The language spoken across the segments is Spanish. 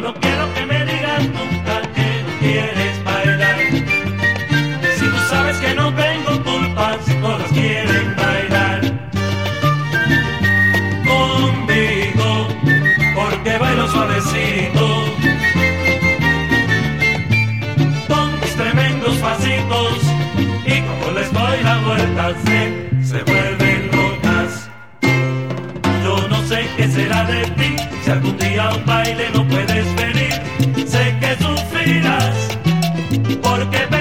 No quiero que me digas nunca que no quieres bailar. Si tú sabes que no tengo culpa, si todas quieren bailar conmigo, porque bailo suavecito. Con mis tremendos pasitos y como les doy la vuelta, se, se vuelve sé qué será de ti, si algún día un baile no puedes venir, sé que sufrirás, porque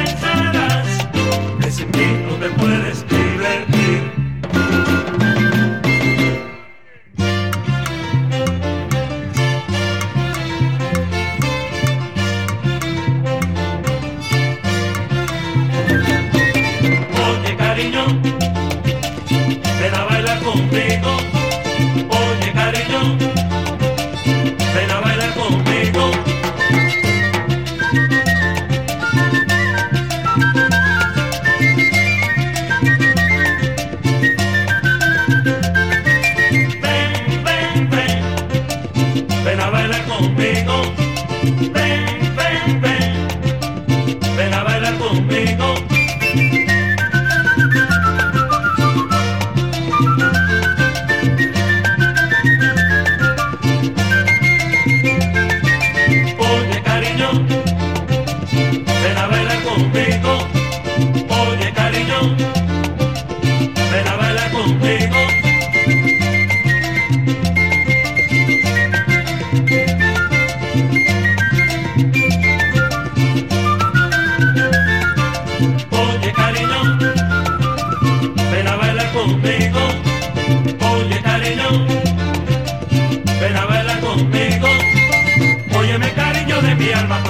hierba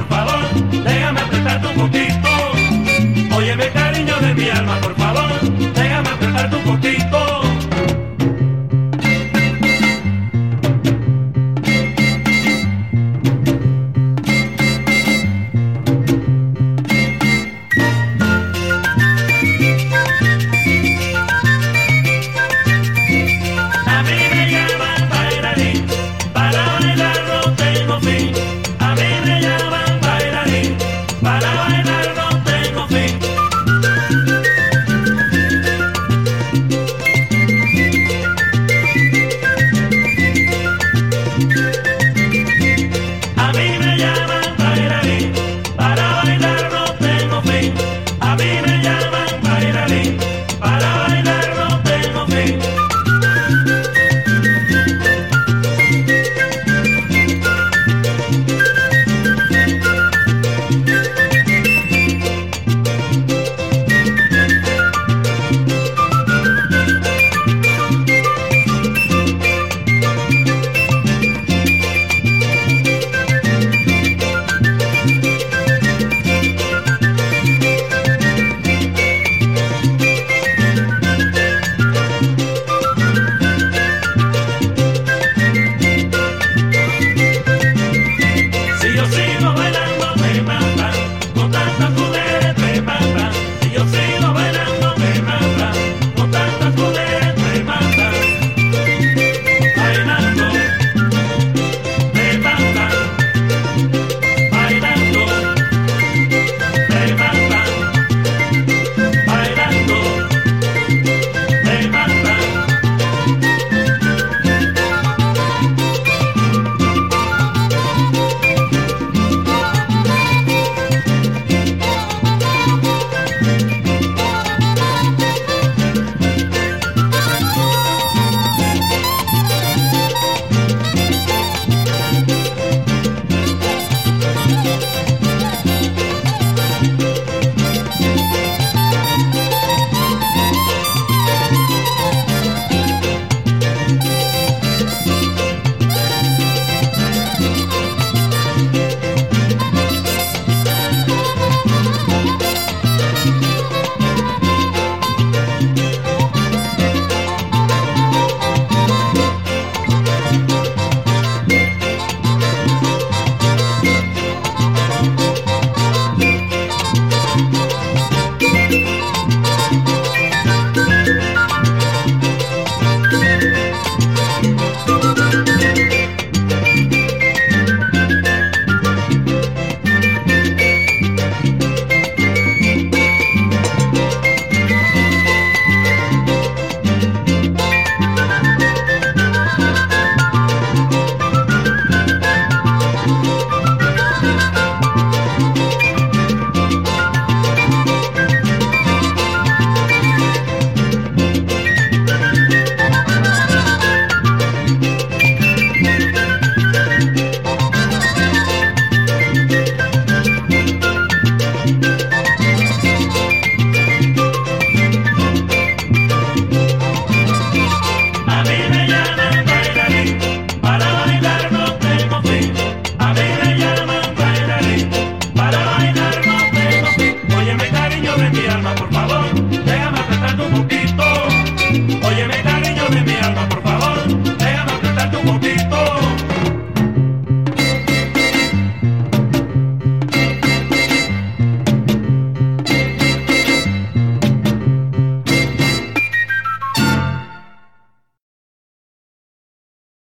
por favor.